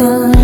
tanto.